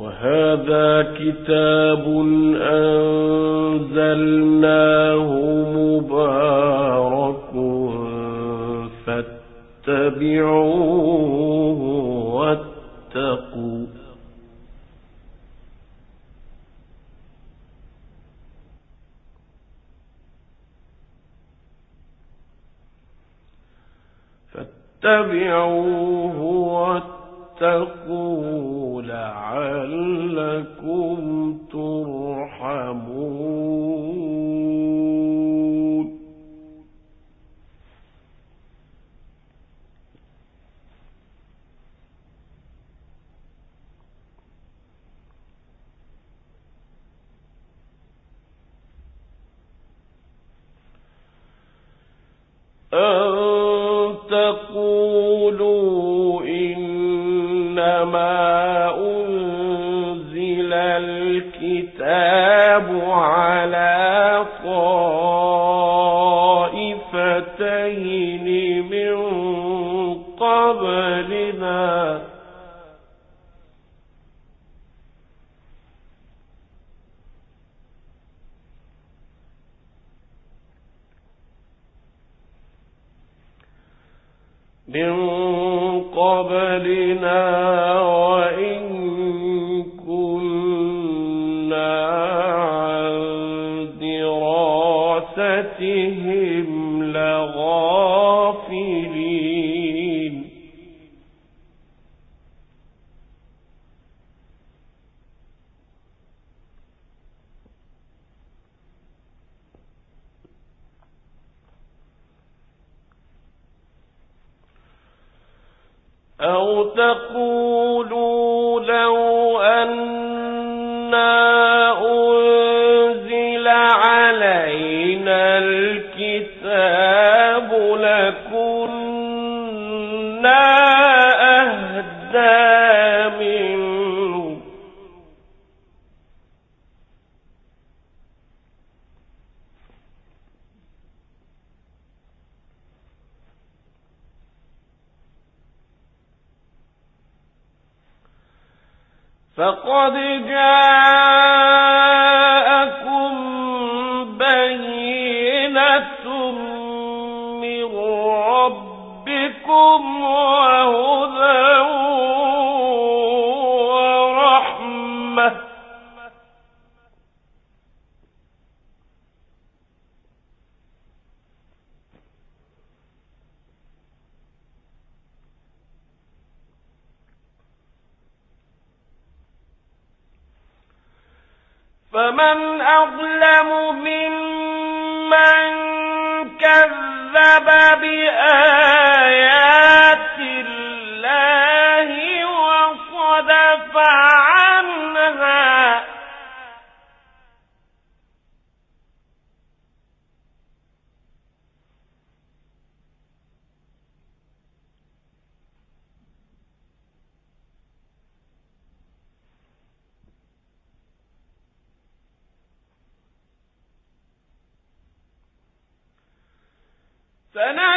وهذا كتاب أنزلناه مبارك فاتبعوه واتقوا فاتبعوه واتقوا واتقوا لعلكم ترحمون. أن تقولوا إنما أنزل الكتاب على طائفتين من قبلنا من قبلنا أو تقول فقد كذب بآيات سنجزي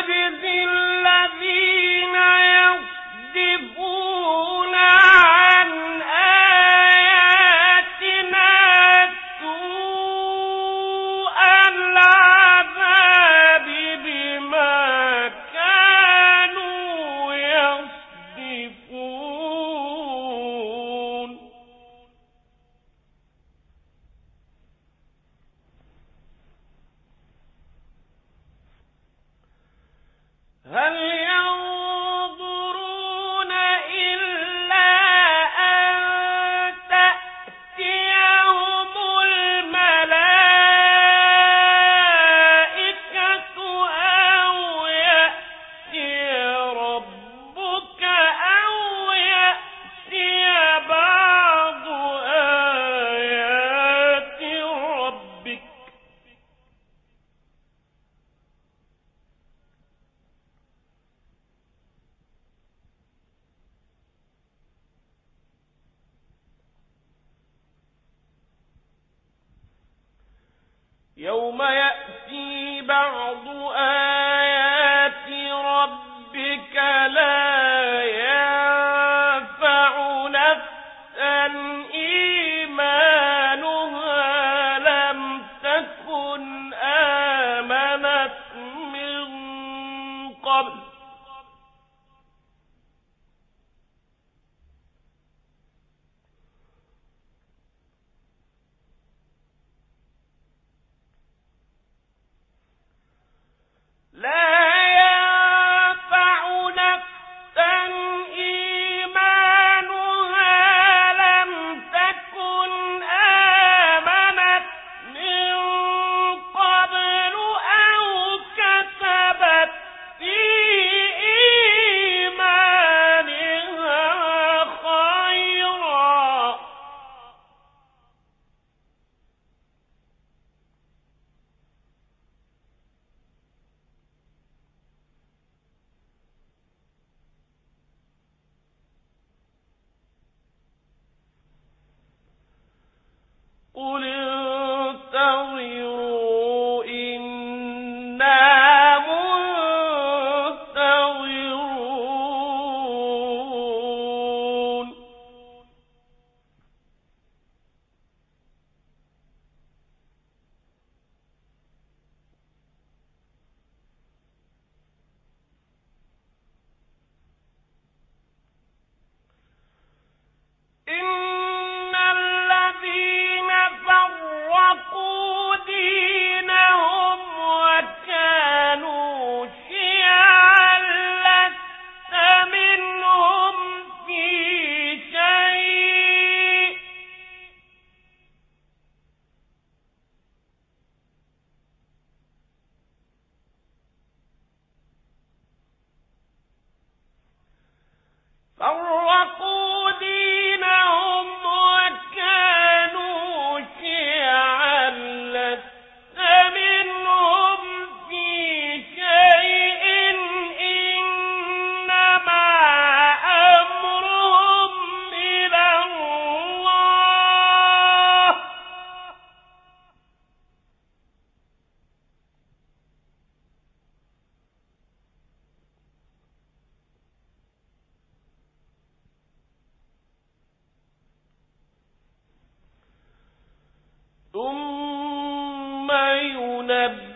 ينبئهم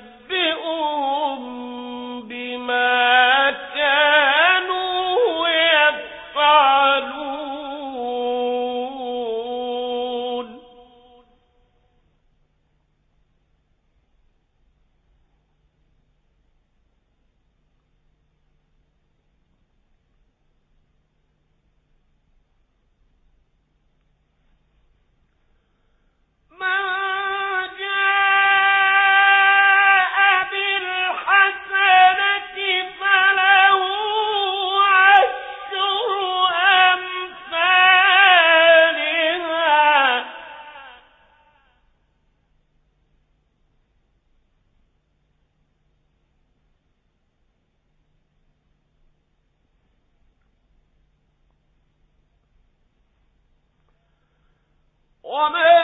ومن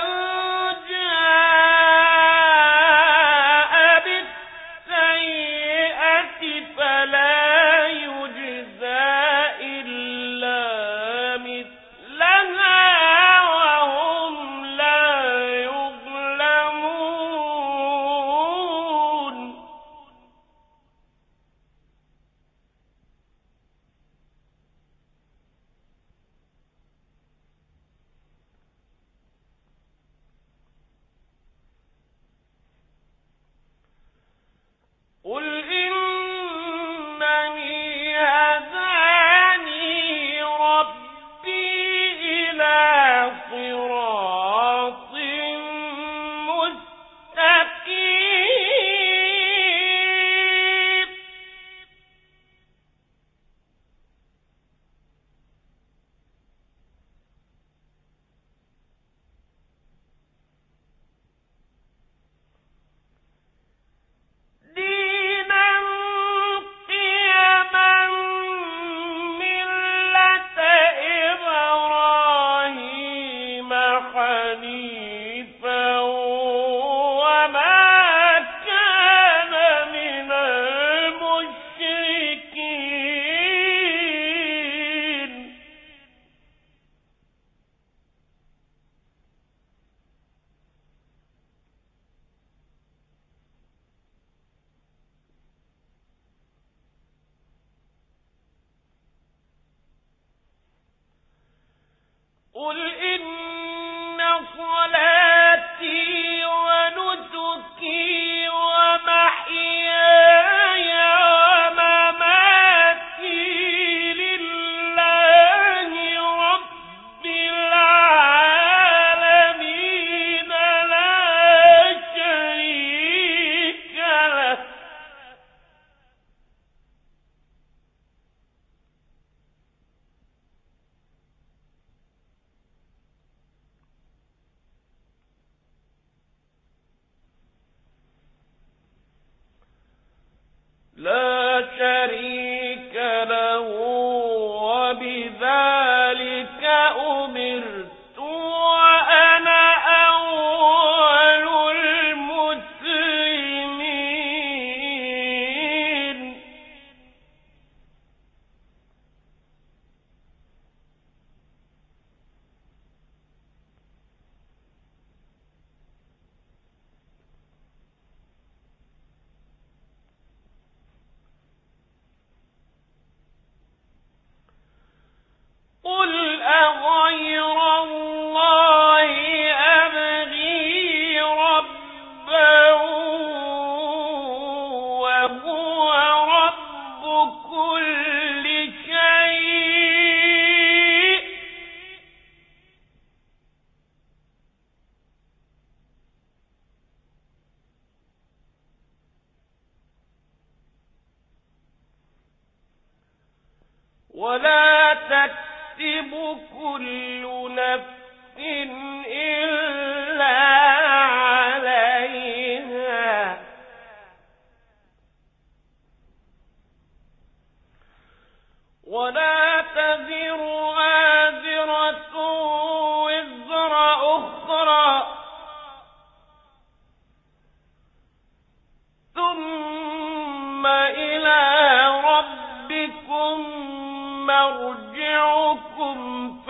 قل إن صلاتي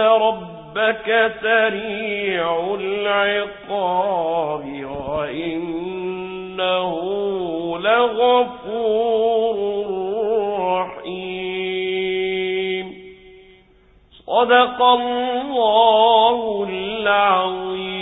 ربك سريع العقاب وإنه لغفور رحيم صدق الله العظيم